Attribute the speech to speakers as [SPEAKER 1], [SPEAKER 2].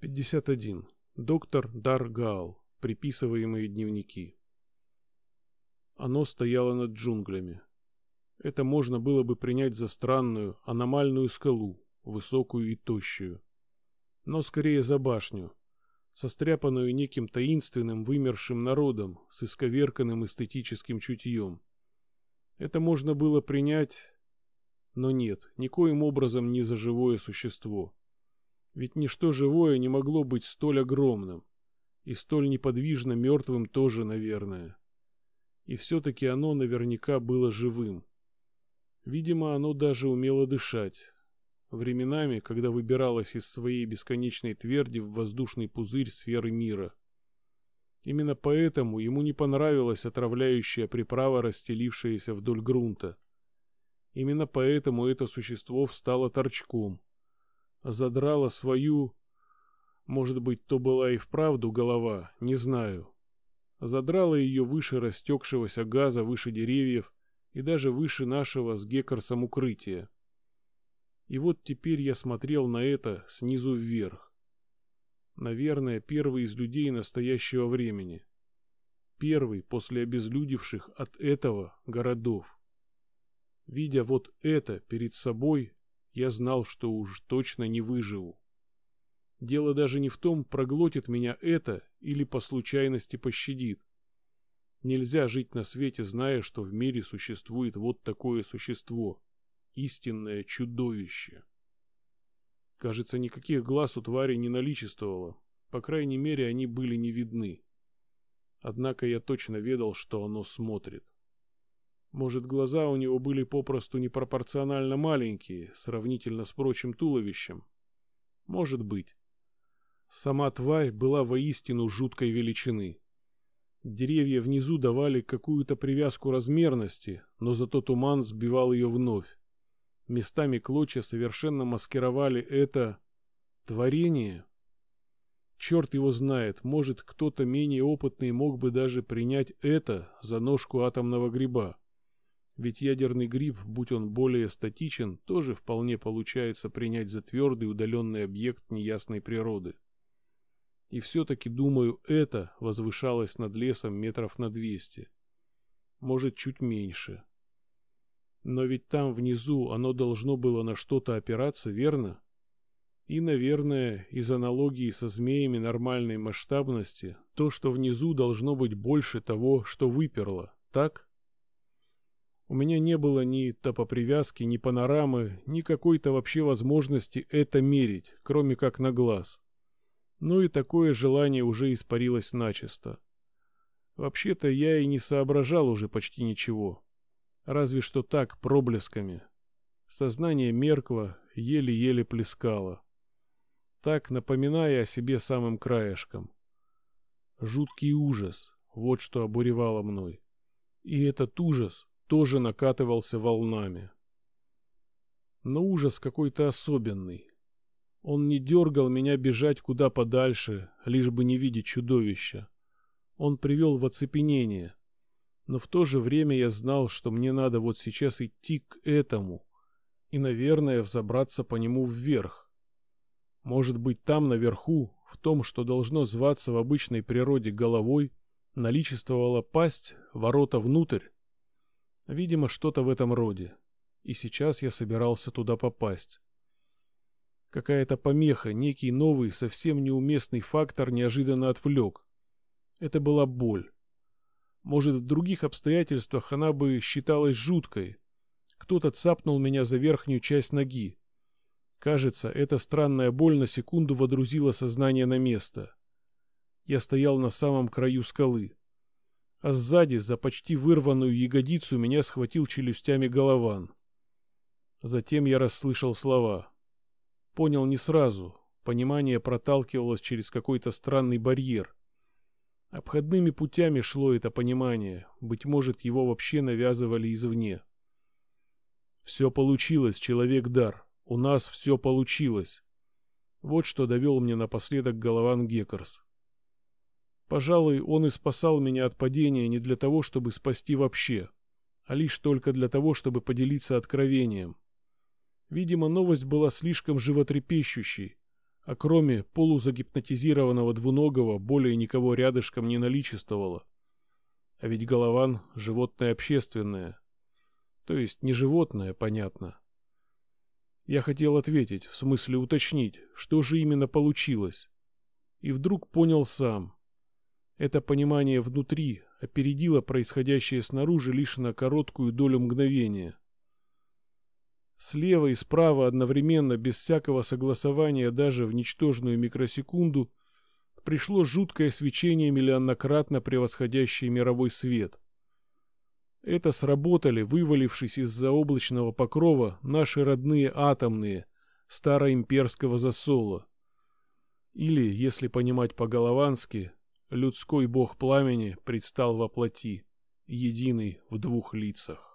[SPEAKER 1] 51. Доктор Даргал. Приписываемые дневники. Оно стояло над джунглями. Это можно было бы принять за странную, аномальную скалу, высокую и тощую. Но скорее за башню, состряпанную неким таинственным вымершим народом с исковерканным эстетическим чутьем. Это можно было принять, но нет, никоим образом не за живое существо. Ведь ничто живое не могло быть столь огромным. И столь неподвижно мертвым тоже, наверное. И все-таки оно наверняка было живым. Видимо, оно даже умело дышать. Временами, когда выбиралось из своей бесконечной тверди в воздушный пузырь сферы мира. Именно поэтому ему не понравилась отравляющая приправа, расстелившаяся вдоль грунта. Именно поэтому это существо встало торчком, задрало свою... Может быть, то была и вправду голова, не знаю. Задрала ее выше растекшегося газа, выше деревьев и даже выше нашего с Геккарсом укрытия. И вот теперь я смотрел на это снизу вверх. Наверное, первый из людей настоящего времени. Первый после обезлюдевших от этого городов. Видя вот это перед собой, я знал, что уж точно не выживу. Дело даже не в том, проглотит меня это или по случайности пощадит. Нельзя жить на свете, зная, что в мире существует вот такое существо. Истинное чудовище. Кажется, никаких глаз у твари не наличествовало. По крайней мере, они были не видны. Однако я точно ведал, что оно смотрит. Может, глаза у него были попросту непропорционально маленькие, сравнительно с прочим туловищем? Может быть. Сама тварь была воистину жуткой величины. Деревья внизу давали какую-то привязку размерности, но зато туман сбивал ее вновь. Местами клочья совершенно маскировали это... творение. Черт его знает, может, кто-то менее опытный мог бы даже принять это за ножку атомного гриба. Ведь ядерный гриб, будь он более статичен, тоже вполне получается принять за твердый удаленный объект неясной природы. И все-таки, думаю, это возвышалось над лесом метров на двести. Может, чуть меньше. Но ведь там внизу оно должно было на что-то опираться, верно? И, наверное, из аналогии со змеями нормальной масштабности, то, что внизу должно быть больше того, что выперло, так? У меня не было ни топопривязки, ни панорамы, ни какой-то вообще возможности это мерить, кроме как на глаз. Ну и такое желание уже испарилось начисто. Вообще-то я и не соображал уже почти ничего. Разве что так, проблесками. Сознание меркло, еле-еле плескало. Так, напоминая о себе самым краешком. Жуткий ужас, вот что обуревало мной. И этот ужас тоже накатывался волнами. Но ужас какой-то особенный. Он не дергал меня бежать куда подальше, лишь бы не видеть чудовища. Он привел в оцепенение. Но в то же время я знал, что мне надо вот сейчас идти к этому и, наверное, взобраться по нему вверх. Может быть, там наверху, в том, что должно зваться в обычной природе головой, наличествовала пасть, ворота внутрь, Видимо, что-то в этом роде. И сейчас я собирался туда попасть. Какая-то помеха, некий новый, совсем неуместный фактор неожиданно отвлек. Это была боль. Может, в других обстоятельствах она бы считалась жуткой. Кто-то цапнул меня за верхнюю часть ноги. Кажется, эта странная боль на секунду водрузила сознание на место. Я стоял на самом краю скалы а сзади за почти вырванную ягодицу меня схватил челюстями голован. Затем я расслышал слова. Понял не сразу, понимание проталкивалось через какой-то странный барьер. Обходными путями шло это понимание, быть может, его вообще навязывали извне. Все получилось, человек-дар, у нас все получилось. Вот что довел мне напоследок Голован Геккерс. Пожалуй, он и спасал меня от падения не для того, чтобы спасти вообще, а лишь только для того, чтобы поделиться откровением. Видимо, новость была слишком животрепещущей, а кроме полузагипнотизированного двуногого более никого рядышком не наличествовало. А ведь Голован — животное общественное. То есть не животное, понятно. Я хотел ответить, в смысле уточнить, что же именно получилось. И вдруг понял сам. Это понимание внутри опередило происходящее снаружи лишь на короткую долю мгновения. Слева и справа одновременно, без всякого согласования даже в ничтожную микросекунду, пришло жуткое свечение, миллионнократно превосходящее мировой свет. Это сработали, вывалившись из-за облачного покрова, наши родные атомные, староимперского засола. Или, если понимать по-головански, людской бог пламени предстал во плоти, единый в двух лицах.